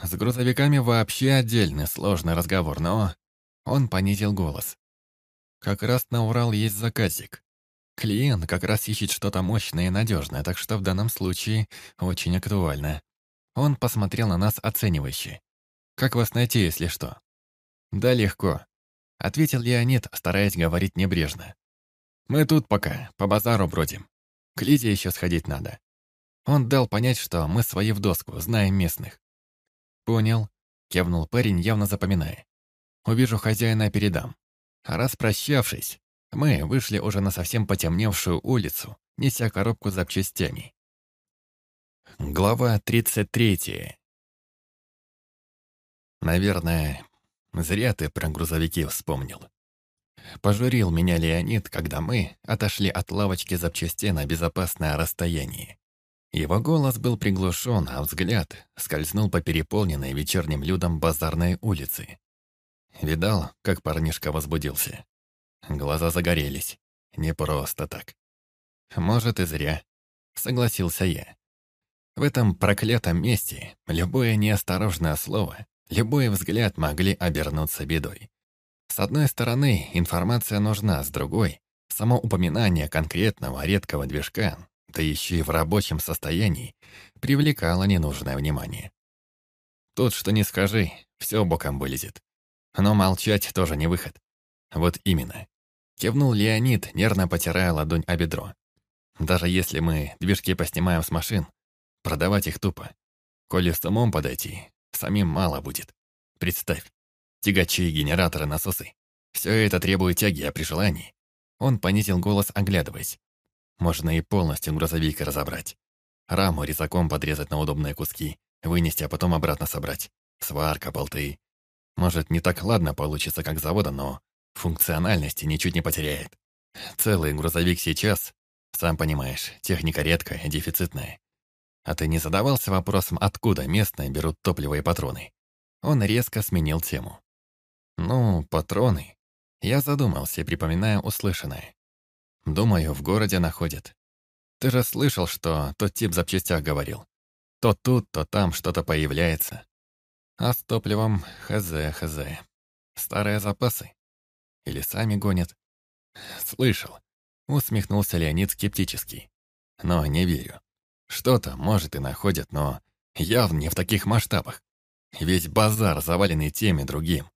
S1: С грузовиками вообще отдельный сложный разговор, но... Он понизил голос. Как раз на Урал есть заказик. Клиент как раз ищет что-то мощное и надежное, так что в данном случае очень актуально. Он посмотрел на нас оценивающе. «Как вас найти, если что?» «Да легко», — ответил Леонид, стараясь говорить небрежно. «Мы тут пока, по базару бродим. К Лизе еще сходить надо». Он дал понять, что мы свои в доску, знаем местных. «Понял», — кивнул парень, явно запоминая. «Увижу хозяина, передам». А распрощавшись, мы вышли уже на совсем потемневшую улицу, неся коробку с запчастями. Глава 33. Наверное, зря ты про грузовики вспомнил. Пожурил меня Леонид, когда мы отошли от лавочки запчастей на безопасное расстояние. Его голос был приглушен, а взгляд скользнул по переполненной вечерним людом базарной улице. Видал, как парнишка возбудился? Глаза загорелись. Не просто так. Может, и зря. Согласился я. В этом проклятом месте любое неосторожное слово, любой взгляд могли обернуться бедой. С одной стороны, информация нужна, с другой — само упоминание конкретного редкого движка, да еще и в рабочем состоянии, привлекало ненужное внимание. Тут что не скажи, все боком вылезет. Но молчать тоже не выход. Вот именно. Кивнул Леонид, нервно потирая ладонь о бедро. Даже если мы движки поснимаем с машин, продавать их тупо. Коли с умом подойти, самим мало будет. Представь, тягачи, генераторы, насосы. Все это требует тяги, а при желании. Он понизил голос, оглядываясь. Можно и полностью грузовик разобрать. Раму резаком подрезать на удобные куски, вынести, а потом обратно собрать. Сварка, болты, может, не так ладно получится, как завода, но функциональности ничуть не потеряет. Целый грузовик сейчас, сам понимаешь, техника редкая, дефицитная. А ты не задавался вопросом, откуда местные берут топливо и патроны? Он резко сменил тему. Ну, патроны. Я задумался, припоминая услышанное. Думаю, в городе находят. Ты же слышал, что тот тип в запчастях говорил. То тут, то там что-то появляется. А с топливом хз, хз. Старые запасы. Или сами гонят. Слышал. Усмехнулся Леонид скептически. Но не верю. Что-то, может, и находят, но явно не в таких масштабах. Весь базар заваленный теми другим.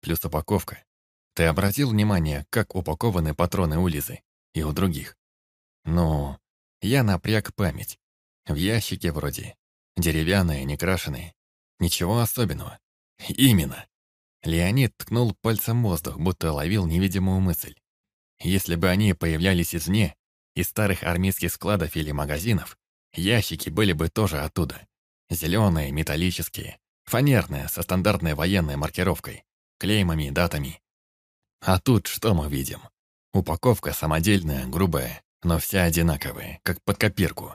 S1: Плюс упаковка. Ты обратил внимание, как упакованы патроны у Лизы и у других? Ну, я напряг память. В ящике вроде. Деревянные, некрашенные. Ничего особенного. Именно. Леонид ткнул пальцем воздух, будто ловил невидимую мысль. Если бы они появлялись извне, из старых армейских складов или магазинов, ящики были бы тоже оттуда. Зеленые, металлические, фанерные, со стандартной военной маркировкой, клеймами, датами. А тут что мы видим? Упаковка самодельная, грубая, но вся одинаковая, как под копирку.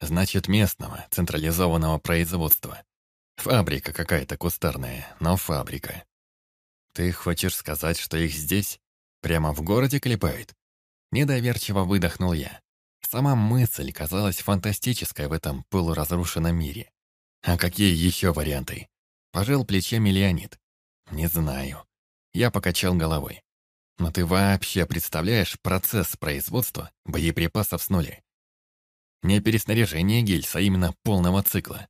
S1: Значит, местного, централизованного производства. Фабрика какая-то кустарная, но фабрика. Ты хочешь сказать, что их здесь, прямо в городе клепают? Недоверчиво выдохнул я. Сама мысль казалась фантастической в этом полуразрушенном мире. А какие еще варианты? Пожал плечами Леонид. Не знаю. Я покачал головой. Но ты вообще представляешь процесс производства боеприпасов с нуля? Не переснаряжение гильз, а именно полного цикла.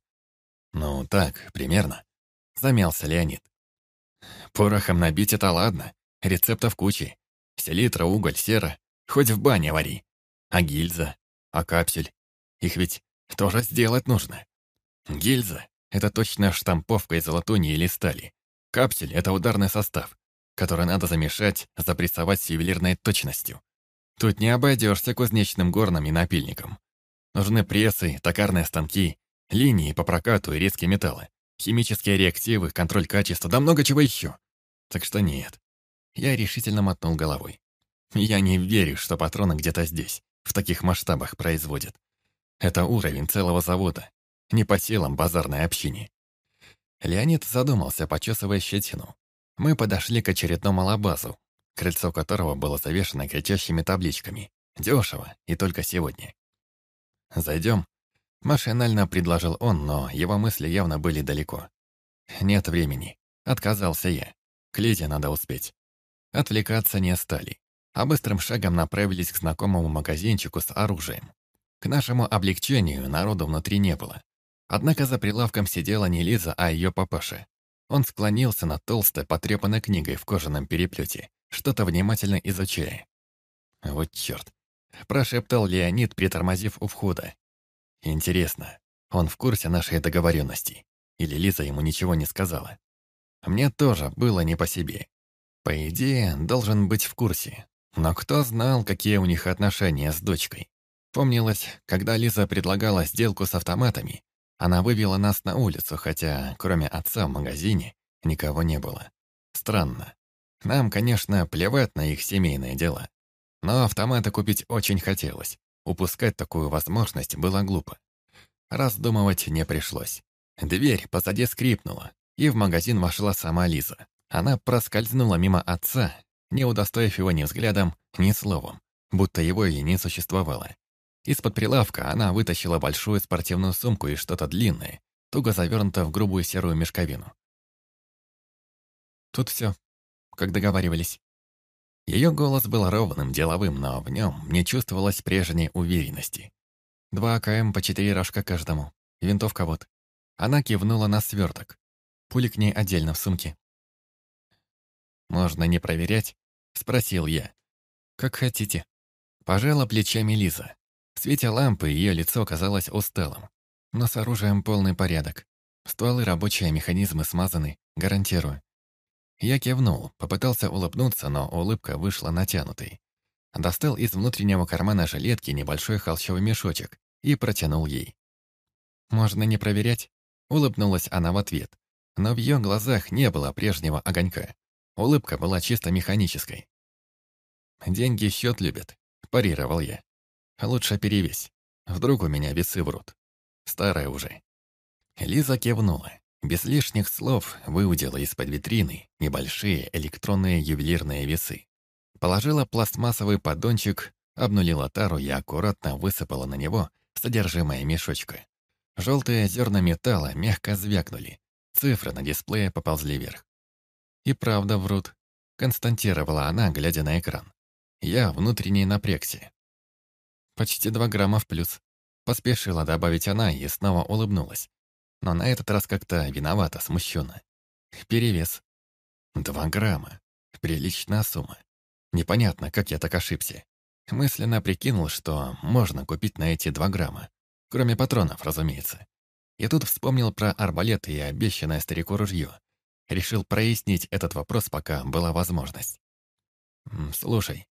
S1: «Ну, так, примерно», — замялся Леонид. «Порохом набить это ладно, рецептов кучи. Селитра, уголь, сера, хоть в бане вари. А гильза, а капсель, их ведь тоже сделать нужно. Гильза — это точная штамповка из латуни или стали. Капсель — это ударный состав, который надо замешать, запрессовать с ювелирной точностью. Тут не обойдешься кузнечным горном и напильником. Нужны прессы, токарные станки, Линии по прокату и резкие металлы. Химические реактивы, контроль качества, да много чего еще. Так что нет. Я решительно мотнул головой. Я не верю, что патроны где-то здесь, в таких масштабах производят. Это уровень целого завода, не по силам базарной общине. Леонид задумался, почесывая щетину. Мы подошли к очередному лабазу, крыльцо которого было завешено кричащими табличками. Дешево, и только сегодня. «Зайдем?» Машинально предложил он, но его мысли явно были далеко. «Нет времени», — отказался я. К Лизе надо успеть. Отвлекаться не стали, а быстрым шагом направились к знакомому магазинчику с оружием. К нашему облегчению народу внутри не было. Однако за прилавком сидела не Лиза, а ее папаша. Он склонился над толстой, потрепанной книгой в кожаном переплете, что-то внимательно изучая. «Вот черт!» – прошептал Леонид, притормозив у входа. «Интересно, он в курсе нашей договоренности? Или Лиза ему ничего не сказала?» Мне тоже было не по себе. По идее, должен быть в курсе. Но кто знал, какие у них отношения с дочкой? Помнилось, когда Лиза предлагала сделку с автоматами, она вывела нас на улицу, хотя, кроме отца в магазине, никого не было. Странно. Нам, конечно, плевать на их семейные дела. Но автоматы купить очень хотелось. Упускать такую возможность было глупо. Раздумывать не пришлось. Дверь позади скрипнула, и в магазин вошла сама Лиза. Она проскользнула мимо отца, не удостоив его ни взглядом, ни словом, будто его и не существовало. Из-под прилавка она вытащила большую спортивную сумку и что-то длинное, туго завернуто в грубую серую мешковину. Тут все, как договаривались. Ее голос был ровным, деловым, но в нем не чувствовалось прежней уверенности. Два АКМ по четыре рожка каждому. Винтовка вот. Она кивнула на сверток. Пули к ней отдельно в сумке. «Можно не проверять?» — спросил я. «Как хотите». Пожала плечами Лиза. В свете лампы ее лицо казалось усталым. Но с оружием полный порядок. Стволы рабочие, механизмы смазаны, гарантирую. Я кивнул, попытался улыбнуться, но улыбка вышла натянутой. Достал из внутреннего кармана жилетки небольшой холщовый мешочек и протянул ей. «Можно не проверять?» Улыбнулась она в ответ, но в ее глазах не было прежнего огонька. Улыбка была чисто механической. «Деньги счет любят», – парировал я. Лучше перевесь. Вдруг у меня весы врут. Старая уже. Лиза кивнула. Без лишних слов выудила из-под витрины небольшие электронные ювелирные весы. Положила пластмассовый поддончик, обнулила тару и аккуратно высыпала на него содержимое мешочка. Желтые зерна металла мягко звякнули. Цифры на дисплее поползли вверх. «И правда врут», — константировала она, глядя на экран. Я внутренне напрягся. Почти два грамма в плюс. Поспешила добавить она и снова улыбнулась. Но на этот раз как-то виновата, смущенно. Перевес. Два грамма. Приличная сумма. Непонятно, как я так ошибся. Мысленно прикинул, что можно купить на эти два грамма. Кроме патронов, разумеется. И тут вспомнил про арбалет и обещанное старику ружье. Решил прояснить этот вопрос, пока была возможность. «Слушай,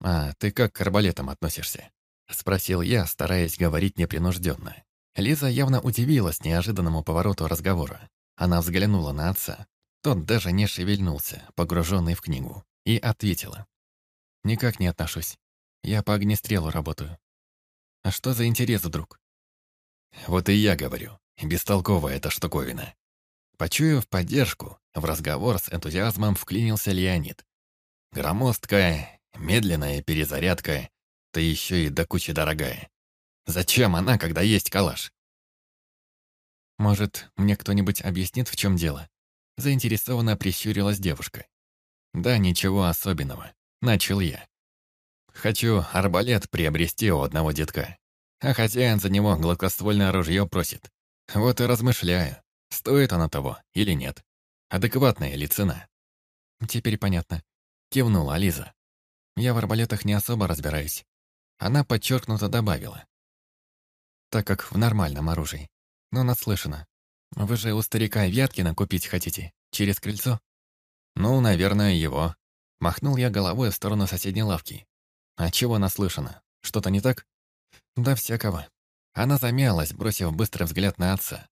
S1: а ты как к арбалетам относишься?» — спросил я, стараясь говорить непринужденно. Лиза явно удивилась неожиданному повороту разговора. Она взглянула на отца. Тот даже не шевельнулся, погруженный в книгу, и ответила. «Никак не отношусь. Я по огнестрелу работаю. А что за интерес вдруг?» «Вот и я говорю. Бестолковая эта штуковина». Почуяв поддержку, в разговор с энтузиазмом вклинился Леонид. Громоздкая, медленная перезарядка, да еще и до кучи дорогая. Зачем она, когда есть калаш? Может, мне кто-нибудь объяснит, в чем дело? Заинтересованно прищурилась девушка. Да, ничего особенного. Начал я. Хочу арбалет приобрести у одного детка. А хозяин за него гладкоствольное ружье просит. Вот и размышляю, стоит оно того или нет. Адекватная ли цена? Теперь понятно. Кивнула Лиза. Я в арбалетах не особо разбираюсь. Она подчеркнуто добавила. Так как в нормальном оружии. Но наслышана. Вы же у старика Вяткина купить хотите? Через крыльцо? Ну, наверное, его. Махнул я головой в сторону соседней лавки. А чего наслышана? Что-то не так? Да всякого. Она замялась, бросив быстрый взгляд на отца.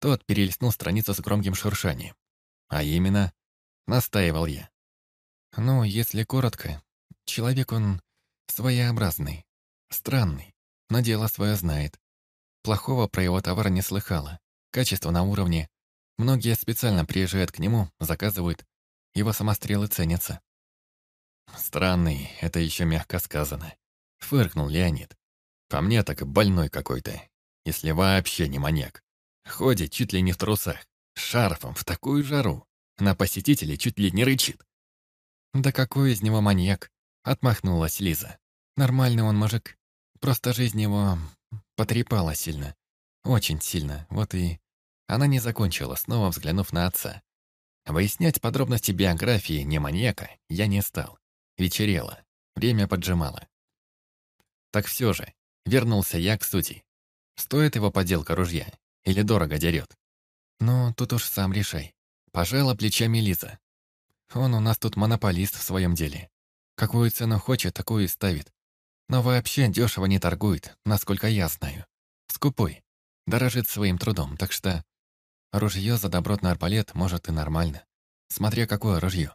S1: Тот перелистнул страницу с громким шуршанием. А именно, настаивал я. Ну, если коротко, человек он своеобразный. Странный, но дело свое знает. Плохого про его товар не слыхала. Качество на уровне. Многие специально приезжают к нему, заказывают. Его самострелы ценятся. Странный, это еще мягко сказано. Фыркнул Леонид. По мне так больной какой-то. если вообще не маньяк. Ходит чуть ли не в трусах, шарфом в такую жару. На посетителей чуть ли не рычит. «Да какой из него маньяк?» — отмахнулась Лиза. «Нормальный он мужик. Просто жизнь его потрепала сильно. Очень сильно. Вот и...» Она не закончила, снова взглянув на отца. Выяснять подробности биографии не маньяка я не стал. Вечерело. Время поджимало. Так все же, вернулся я к сути. Стоит его поделка ружья? Или дорого дерет? Ну, тут уж сам решай. Пожала плечами Лиза. Он у нас тут монополист в своем деле. Какую цену хочет, такую и ставит. Но вообще дешево не торгует, насколько я знаю. Скупой. Дорожит своим трудом, так что Ружье за добротный арбалет может и нормально. Смотря какое ружье.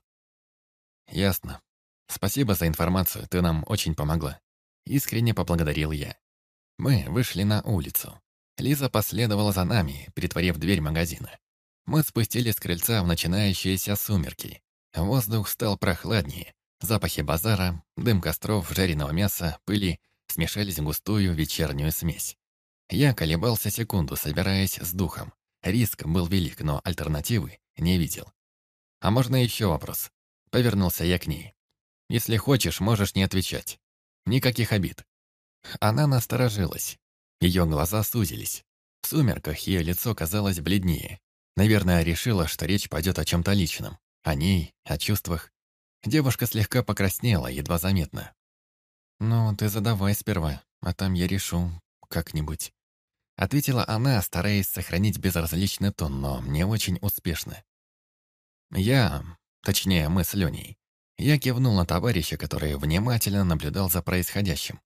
S1: Ясно. Спасибо за информацию, ты нам очень помогла. Искренне поблагодарил я. Мы вышли на улицу. Лиза последовала за нами, притворив дверь магазина. Мы спустились с крыльца в начинающиеся сумерки. Воздух стал прохладнее. Запахи базара, дым костров, жареного мяса, пыли смешались в густую вечернюю смесь. Я колебался секунду, собираясь с духом. Риск был велик, но альтернативы не видел. «А можно еще вопрос?» Повернулся я к ней. «Если хочешь, можешь не отвечать. Никаких обид». Она насторожилась. Ее глаза сузились. В сумерках ее лицо казалось бледнее. Наверное, решила, что речь пойдет о чем-то личном. О ней, о чувствах. Девушка слегка покраснела, едва заметно. «Ну, ты задавай сперва, а там я решу как-нибудь». Ответила она, стараясь сохранить безразличный тон, но не очень успешно. Я, точнее мы с Леней, я кивнул на товарища, который внимательно наблюдал за происходящим.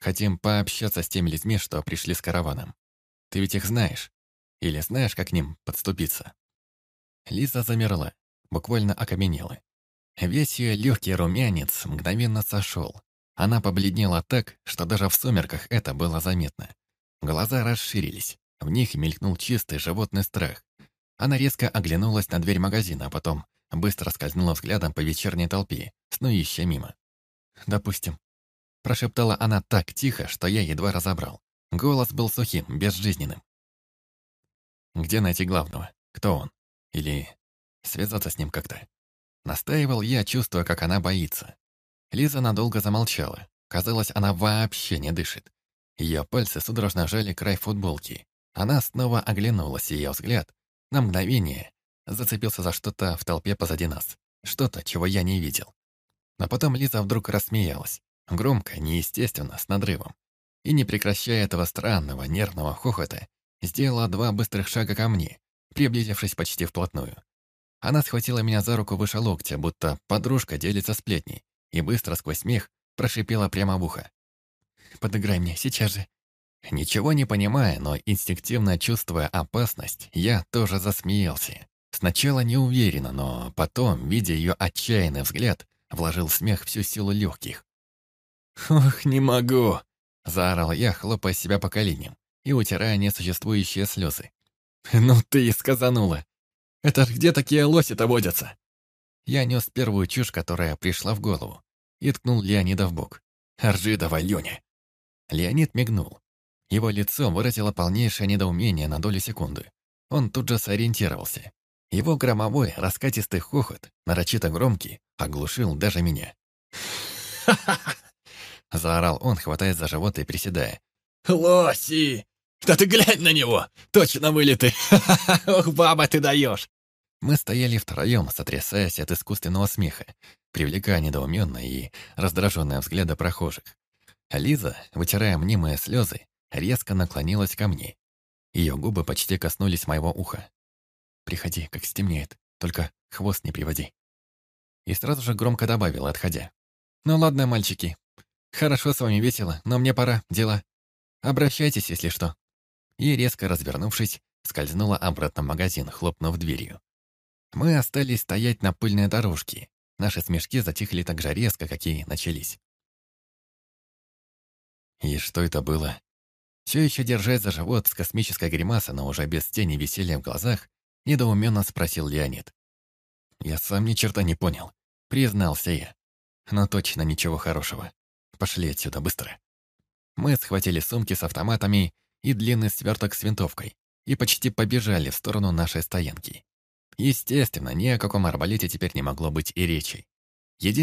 S1: Хотим пообщаться с теми людьми, что пришли с караваном. Ты ведь их знаешь? Или знаешь, как к ним подступиться?» Лиза замерла, буквально окаменела. Весь ее легкий румянец мгновенно сошел. Она побледнела так, что даже в сумерках это было заметно. Глаза расширились. В них мелькнул чистый животный страх. Она резко оглянулась на дверь магазина, а потом быстро скользнула взглядом по вечерней толпе, снующей мимо. «Допустим». Прошептала она так тихо, что я едва разобрал. Голос был сухим, безжизненным. «Где найти главного? Кто он? Или связаться с ним как-то?» Настаивал я, чувствуя, как она боится. Лиза надолго замолчала. Казалось, она вообще не дышит. Ее пальцы судорожно жали край футболки. Она снова оглянулась, и ее взгляд на мгновение зацепился за что-то в толпе позади нас. Что-то, чего я не видел. Но потом Лиза вдруг рассмеялась. Громко, неестественно, с надрывом. И, не прекращая этого странного, нервного хохота, сделала два быстрых шага ко мне, приблизившись почти вплотную. Она схватила меня за руку выше локтя, будто подружка делится сплетней, и быстро сквозь смех прошипела прямо в ухо. Подыграй мне, сейчас же». Ничего не понимая, но инстинктивно чувствуя опасность, я тоже засмеялся. Сначала неуверенно, но потом, видя ее отчаянный взгляд, вложил смех всю силу легких. «Ох, не могу!» — заорал я, хлопая себя по коленям и утирая несуществующие слезы. «Ну ты и сказанула! Это ж где такие лоси-то водятся?» Я нес первую чушь, которая пришла в голову, и ткнул Леонида в бок. «Ржи давай, Леня!» Леонид мигнул. Его лицо выразило полнейшее недоумение на долю секунды. Он тут же сориентировался. Его громовой, раскатистый хохот, нарочито громкий, оглушил даже меня. «Ха-ха-ха!» Заорал он, хватаясь за живот и приседая. «Лоси! Да ты глянь на него! Точно вылитый! Ох, баба, ты даешь!» Мы стояли втроем, сотрясаясь от искусственного смеха, привлекая недоуменные и раздраженные взгляды прохожих. Лиза, вытирая мнимые слезы, резко наклонилась ко мне. Ее губы почти коснулись моего уха. «Приходи, как стемнеет, только хвост не приводи». И сразу же громко добавила, отходя. «Ну ладно, мальчики, хорошо с вами весело, но мне пора, дела. Обращайтесь, если что». И, резко развернувшись, скользнула обратно в магазин, хлопнув дверью. Мы остались стоять на пыльной дорожке. Наши смешки затихли так же резко, как и начались. И что это было? Все еще держась за живот с космической гримасой, но уже без тени веселья в глазах, недоуменно спросил Леонид. «Я сам ни черта не понял», — признался я. «Но точно ничего хорошего. Пошли отсюда быстро». Мы схватили сумки с автоматами и длинный сверток с винтовкой и почти побежали в сторону нашей стоянки. Естественно, ни о каком арбалете теперь не могло быть и речи. Единственное,